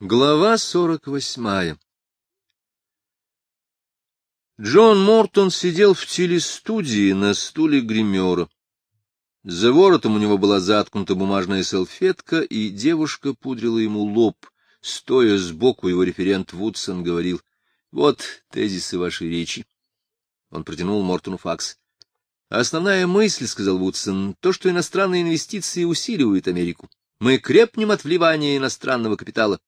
Глава сорок восьмая Джон Мортон сидел в телестудии на стуле гримера. За воротом у него была заткнута бумажная салфетка, и девушка пудрила ему лоб. Стоя сбоку, его референт Вудсон говорил, — Вот тезисы вашей речи. Он протянул Мортону факс. — Основная мысль, — сказал Вудсон, — то, что иностранные инвестиции усиливают Америку. Мы крепнем от вливания иностранного капитала.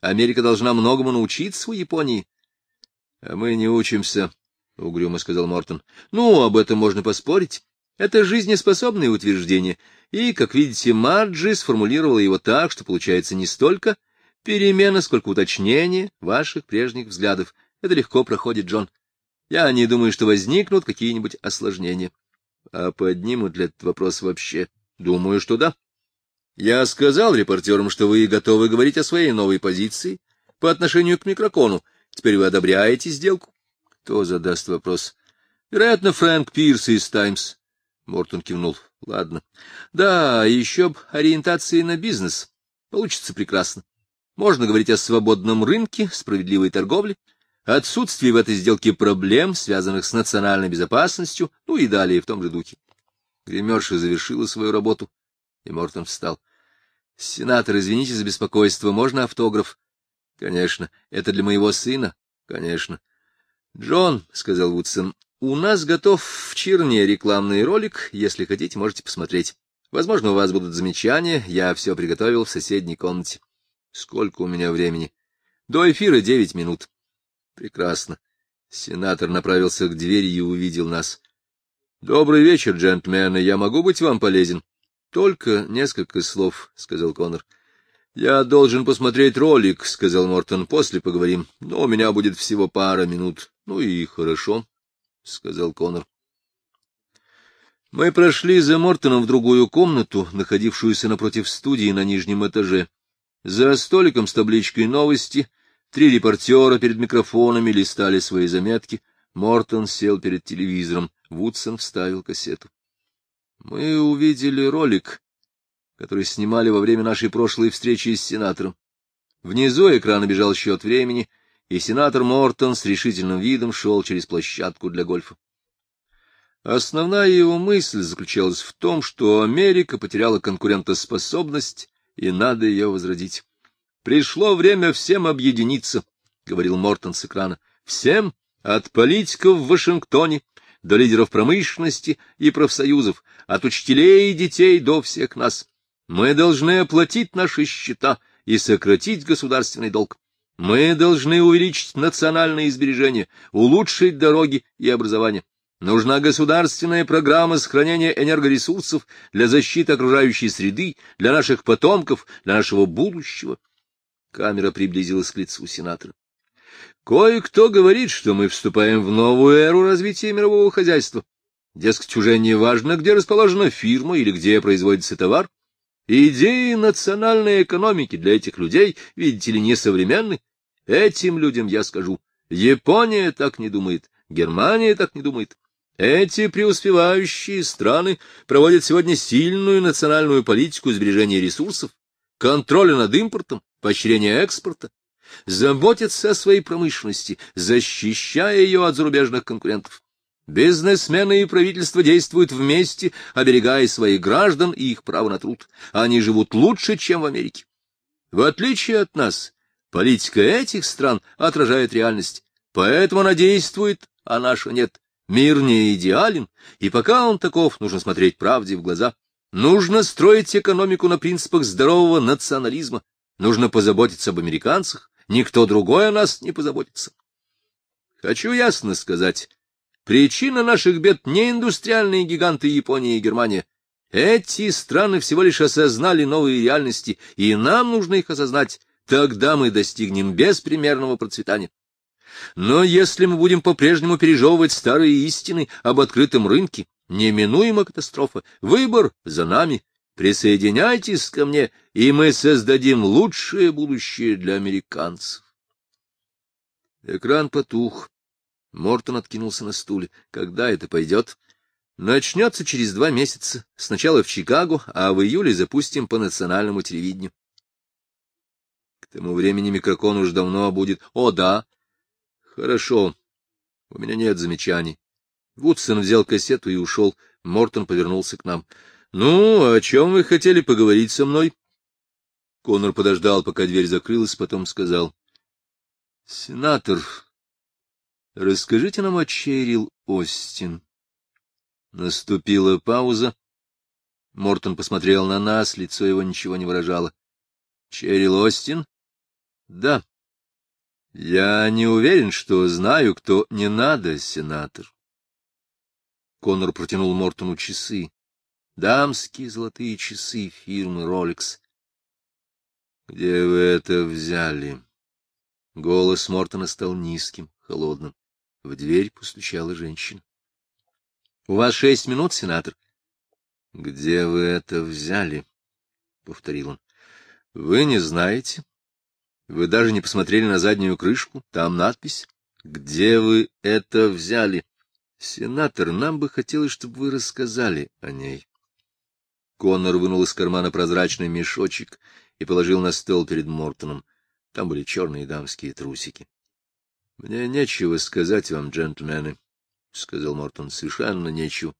Америка должна многому научиться у Японии. — А мы не учимся, — угрюмо сказал Мортон. — Ну, об этом можно поспорить. Это жизнеспособное утверждение, и, как видите, Марджи сформулировала его так, что получается не столько перемена, сколько уточнение ваших прежних взглядов. Это легко проходит, Джон. Я не думаю, что возникнут какие-нибудь осложнения. А поднимут ли этот вопрос вообще? Думаю, что да. Я сказал репортерам, что вы готовы говорить о своей новой позиции по отношению к микрокону. Теперь вы одобряете сделку? Кто задаст вопрос? Вероятно, Фрэнк Пирс из «Таймс». Мортон кивнул. Ладно. Да, еще об ориентации на бизнес. Получится прекрасно. Можно говорить о свободном рынке, справедливой торговле, отсутствии в этой сделке проблем, связанных с национальной безопасностью, ну и далее в том же духе. Гримерша завершила свою работу, и Мортон встал. — Сенатор, извините за беспокойство, можно автограф? — Конечно. Это для моего сына? — Конечно. — Джон, — сказал Вудсон, — у нас готов в Черне рекламный ролик. Если хотите, можете посмотреть. Возможно, у вас будут замечания. Я все приготовил в соседней комнате. Сколько у меня времени? До эфира девять минут. Прекрасно. Сенатор направился к двери и увидел нас. — Добрый вечер, джентльмены. Я могу быть вам полезен? — Только несколько слов, — сказал Коннор. — Я должен посмотреть ролик, — сказал Мортон. — После поговорим. Но у меня будет всего пара минут. — Ну и хорошо, — сказал Коннор. Мы прошли за Мортоном в другую комнату, находившуюся напротив студии на нижнем этаже. За столиком с табличкой «Новости» три репортера перед микрофонами листали свои заметки. Мортон сел перед телевизором. Вудсон вставил кассету. Мы увидели ролик, который снимали во время нашей прошлой встречи с сенатором. Внизу экрана бежал счет времени, и сенатор Мортон с решительным видом шел через площадку для гольфа. Основная его мысль заключалась в том, что Америка потеряла конкурентоспособность, и надо ее возродить. «Пришло время всем объединиться», — говорил Мортон с экрана. «Всем, от политиков в Вашингтоне до лидеров промышленности и профсоюзов, от учителей и детей до всех нас. Мы должны оплатить наши счета и сократить государственный долг. Мы должны увеличить национальные сбережения, улучшить дороги и образование. Нужна государственная программа сохранения энергоресурсов для защиты окружающей среды, для наших потомков, для нашего будущего. Камера приблизилась к лицу сенатора. Кое-кто говорит, что мы вступаем в новую эру развития мирового хозяйства. Дескать, уже не важно, где расположена фирма или где производится товар. Идеи национальной экономики для этих людей, видите ли, несовременны. Этим людям я скажу, Япония так не думает, Германия так не думает. Эти преуспевающие страны проводят сегодня сильную национальную политику сбережения ресурсов, контроля над импортом, поощрения экспорта, заботятся о своей промышленности, защищая ее от зарубежных конкурентов. Бизнесмены и правительство действуют вместе, оберегая своих граждан и их право на труд. Они живут лучше, чем в Америке. В отличие от нас, политика этих стран отражает реальность, поэтому она действует, а наша нет. Мир не идеален, и пока он таков, нужно смотреть правде в глаза. Нужно строить экономику на принципах здорового национализма. Нужно позаботиться об американцах, никто другой о нас не позаботится. Хочу ясно сказать, причина наших бед не индустриальные гиганты Япония и Германия. Эти страны всего лишь осознали новые реальности, и нам нужно их осознать, тогда мы достигнем беспримерного процветания. Но если мы будем по-прежнему пережевывать старые истины об открытом рынке, неминуема катастрофа, выбор за нами, Присоединяйтесь ко мне, и мы создадим лучшее будущее для американцев. Экран потух. Мортон откинулся на стуле. Когда это пойдет? Начнется через два месяца. Сначала в Чикаго, а в июле запустим по национальному телевидению. тому времени микрокон уж давно будет. О, да. Хорошо. У меня нет замечаний. Вудсон взял кассету и ушел. Мортон повернулся к нам. — Ну, о чем вы хотели поговорить со мной? Конор подождал, пока дверь закрылась, потом сказал. — Сенатор, расскажите нам о Черил Остин. Наступила пауза. Мортон посмотрел на нас, лицо его ничего не выражало. — Черил Остин? — Да. — Я не уверен, что знаю, кто не надо, сенатор. Конор протянул Мортону часы. Дамские золотые часы фирмы Rolex. — Где вы это взяли? Голос Мортона стал низким, холодным. В дверь постучала женщина. — У вас шесть минут, сенатор. — Где вы это взяли? — повторил он. — Вы не знаете? Вы даже не посмотрели на заднюю крышку? Там надпись. Где вы это взяли? Сенатор, нам бы хотелось, чтобы вы рассказали о ней. Коннор вынул из кармана прозрачный мешочек и положил на стол перед Мортоном. Там были черные дамские трусики. — Мне нечего сказать вам, джентльмены, — сказал Мортон. — Совершенно нечего.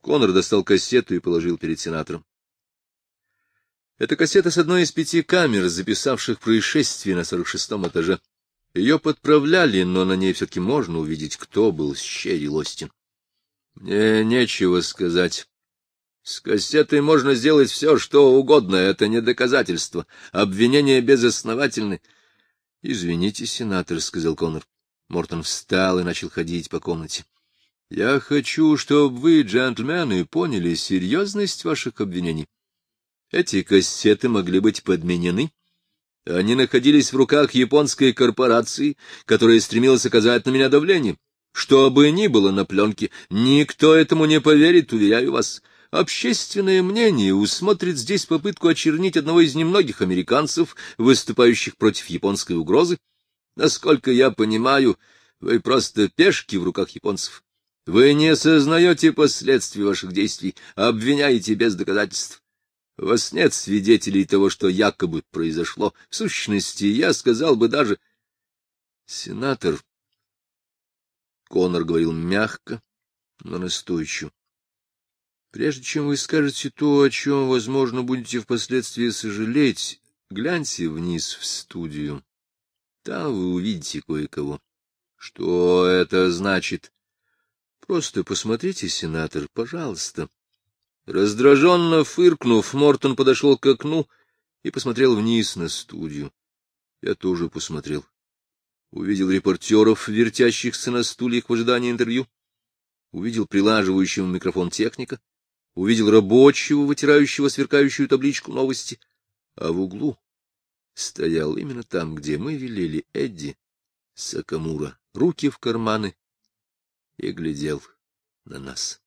Коннор достал кассету и положил перед сенатором. Это кассета с одной из пяти камер, записавших происшествие на сорок шестом этаже. Ее подправляли, но на ней все-таки можно увидеть, кто был с Щерри Лостин. Мне нечего сказать. С кассетой можно сделать все, что угодно, это не доказательство. Обвинения безосновательны. — Извините, сенатор, — сказал Коннор. Мортон встал и начал ходить по комнате. — Я хочу, чтобы вы, джентльмены, поняли серьезность ваших обвинений. Эти кассеты могли быть подменены. Они находились в руках японской корпорации, которая стремилась оказать на меня давление. Что бы ни было на пленке, никто этому не поверит, уверяю вас. — Общественное мнение усмотрит здесь попытку очернить одного из немногих американцев, выступающих против японской угрозы. Насколько я понимаю, вы просто пешки в руках японцев. Вы не осознаете последствий ваших действий, обвиняете без доказательств. У вас нет свидетелей того, что якобы произошло. В сущности, я сказал бы даже... Сенатор... Конор говорил мягко, но настойчиво. Прежде чем вы скажете то, о чем, возможно, будете впоследствии сожалеть, гляньте вниз в студию. Там вы увидите кое-кого. Что это значит? Просто посмотрите, сенатор, пожалуйста. Раздраженно фыркнув, Мортон подошел к окну и посмотрел вниз на студию. Я тоже посмотрел. Увидел репортеров, вертящихся на стульях в ожидании интервью. Увидел прилаживающего микрофон техника увидел рабочего, вытирающего сверкающую табличку новости, а в углу стоял именно там, где мы велели Эдди Сакамура, руки в карманы, и глядел на нас.